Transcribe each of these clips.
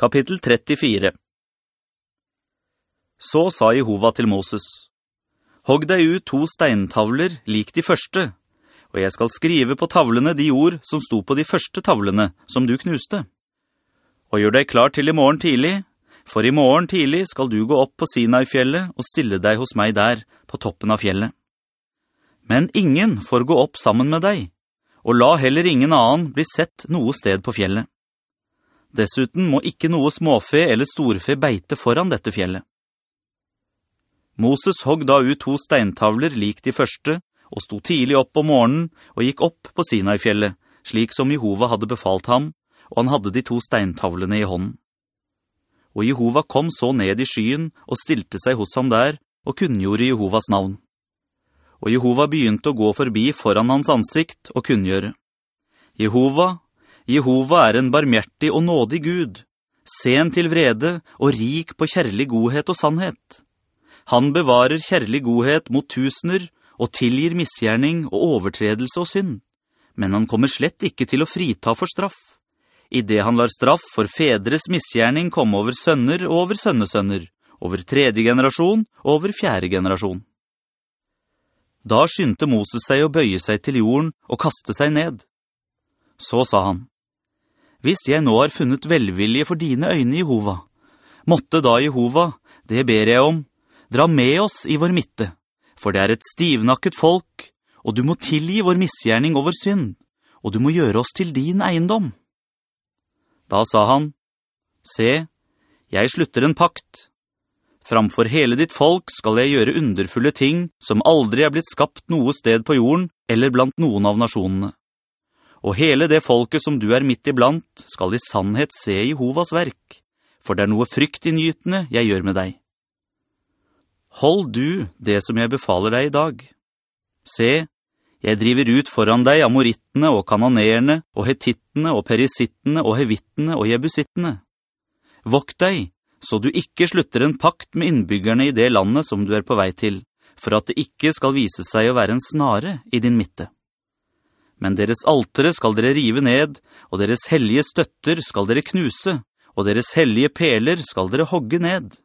Kapittel 34 Så sa Jehova til Moses, «Hogg deg ut to steintavler lik de første, og jeg skal skrive på tavlene de ord som sto på de første tavlene som du knuste. Og gjør deg klar til i morgen tidlig, for i morgen tidlig skal du gå opp på Sinai-fjellet og stille deg hos meg der, på toppen av fjellet. Men ingen får gå opp sammen med deg, og la heller ingen annen bli sett noe sted på fjellet. Dessuten må ikke noe småfe eller storfe beite foran dette fjellet. Moses hogg da ut to steintavler lik de første, og sto tidlig opp om morgenen og gikk opp på Sinai-fjellet, slik som Jehova hadde befalt ham, og han hadde de to steintavlene i hånden. Og Jehova kom så ned i skyen og stilte seg hos ham der, og kunngjorde Jehovas navn. Og Jehova begynte å gå forbi foran hans ansikt og kunngjøre. Jehova, Jehova er en barmhjertig og nådig Gud, sen til vrede og rik på kjærlig godhet og sannhet. Han bevarer kjærlig godhet mot tusener og tilgir misgjerning og overtredelse og synd, men han kommer slett ikke til å frita for straff, i det han lar straff for fedres misgjerning komme over sønner og over sønnesønner, over tredje generasjon og over fjerde generasjon. Da skyndte Moses seg å bøye seg til jorden og kaste seg ned. Så sa han, «Hvis jeg nå har funnet velvilje for dine øyne, Jehova, måtte da Jehova, det ber jeg om, dra med oss i vår midte, for det er et stivnakket folk, og du må tilgi vår misgjerning og vår synd, og du må gjøre oss til din eiendom.» Da sa han, «Se, jeg slutter en pakt. Framfor hele ditt folk skal jeg gjøre underfulle ting som aldri er blitt skapt noe sted på jorden eller blant noen av nasjonene og hele det folket som du er midt iblant skal i sannhet se Jehovas verk, for det er noe fryktinngytende jeg gjør med deg. Hold du det som jeg befaler deg i dag. Se, jeg driver ut foran deg amorittene og kananerene og hetittene og perisittene og hevittene og jebusittene. Vokt deg, så du ikke slutter en pakt med innbyggerne i det landet som du er på vei til, for at det ikke skal vise seg å være en snare i din midte men deres altere skal dere rive ned, og deres hellige støtter skal dere knuse, og deres hellige peler skal dere hogge ned.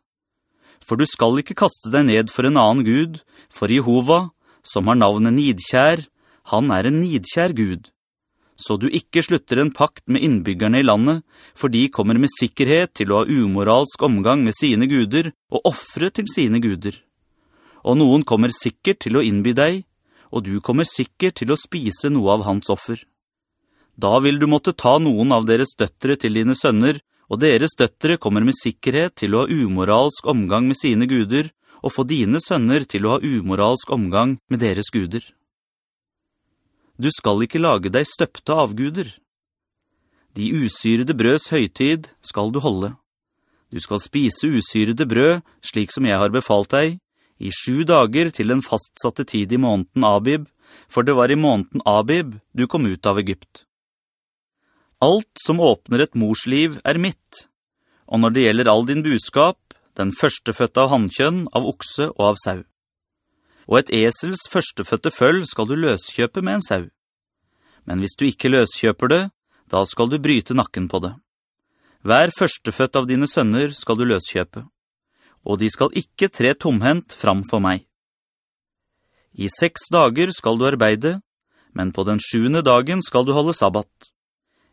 For du skal ikke kaste deg ned for en annen Gud, for Jehova, som har navnet Nidkjær, han er en nidkjær Gud. Så du ikke slutter en pakt med innbyggerne i landet, for de kommer med sikkerhet til å ha umoralsk omgang med sine guder og offre til sine guder. Og noen kommer sikkert til å innby deg, og du kommer sikkert til å spise noe av hans offer. Da vil du måtte ta noen av deres døttere til dine sønner, og deres døttere kommer med sikkerhet til å ha umoralsk omgang med sine guder, og få dine sønner til å ha umoralsk omgang med deres guder. Du skal ikke lage deg støpte avguder. De usyrede brøds høytid skal du holde. Du skal spise usyrede brød, slik som jeg har befalt deg, i sju dager til den fastsatte tid i måneden Abib, for det var i måneden Abib du kom ut av Egypt. Alt som åpner et mors liv er mitt, og når det gjelder all din buskap, den førsteføtte av hannkjønn, av okse og av sau. Og et esels førsteføtte følg skal du løskjøpe med en sau. Men hvis du ikke løskjøper det, da skal du bryte nakken på det. Hver førsteføtt av dine sønner skal du løskjøpe og de skal ikke tre tomhent fram for meg. I seks dager skal du arbeide, men på den sjuende dagen skal du holde sabbat.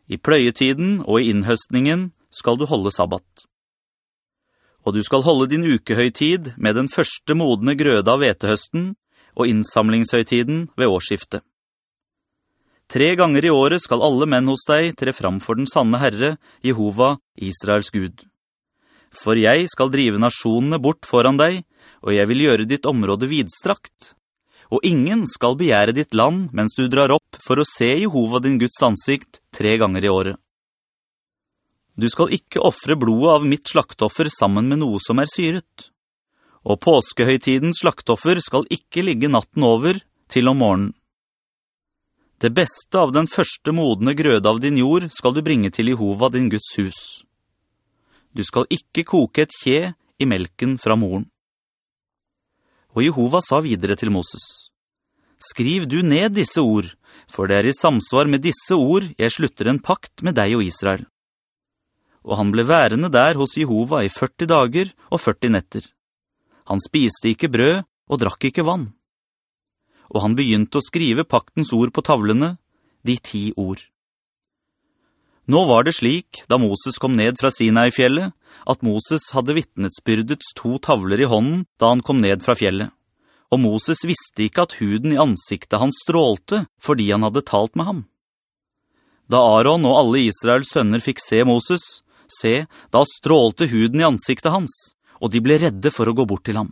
I pløyetiden og i innhøstningen skal du holde sabbat. Og du skal holde din ukehøytid med den første modne grøde av vetehøsten og innsamlingshøytiden ved årsskiftet. Tre ganger i året skal alle menn hos deg tre fram for den sanne Herre, Jehova, Israels Gud for jeg skal drive nasjonene bort foran deg, og jeg vil gjøre ditt område vidstrakt. Og ingen skal begjære ditt land mens du drar opp for å se Jehova din Guds ansikt tre ganger i året. Du skal ikke offre blodet av mitt slaktoffer sammen med noe som er syret. Og påskehøytidens slaktoffer skal ikke ligge natten over til om morgenen. Det beste av den første modne grøde av din jord skal du bringe til Jehova din Guds hus du skal ikke koke et kje i melken fra moren. Og Jehova sa videre til Moses, «Skriv du ned disse ord, for det er i samsvar med disse ord jeg slutter en pakt med deg og Israel. og han ble værende der hos Jehova i 40 dager og 40 netter. Han spiste ikke brød og drakk ikke vann. Og han begynte å skrive paktens ord på tavlene, de ti ord. Nå var det slik, da Moses kom ned fra Sinai-fjellet, at Moses hadde vittnetsbyrdets to tavler i hånden da han kom ned fra fjellet. Og Moses visste ikke at huden i ansiktet hans strålte fordi han hadde talt med ham. Da Aaron og alle Israels sønner fikk se Moses, se, da strålte huden i ansiktet hans, og de ble redde for å gå bort til ham.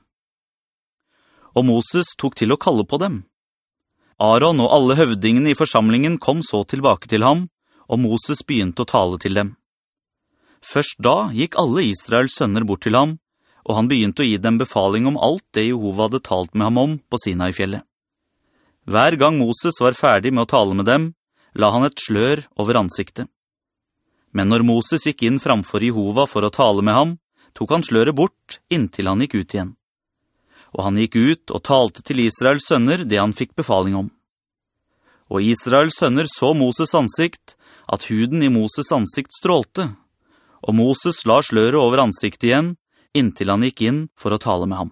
Og Moses tok til å kalle på dem. Aaron og alle høvdingene i forsamlingen kom så tilbake til ham, og Moses begynte å tale til dem. Først da gikk alle Israels sønner bort til ham, og han begynte å gi dem befaling om alt det Jehova hadde talt med ham om på Sinai-fjellet. Hver gang Moses var ferdig med å tale med dem, la han et slør over ansiktet. Men når Moses gikk inn framfor Jehova for å tale med ham, tok han sløret bort inntil han gikk ut igjen. Og han gikk ut og talte til Israels sønner det han fikk befaling om. Og Israels sønner så Moses ansikt, at huden i Moses ansikt strålte, og Moses la sløret over ansiktet igjen, inntil han gikk inn for å tale med ham.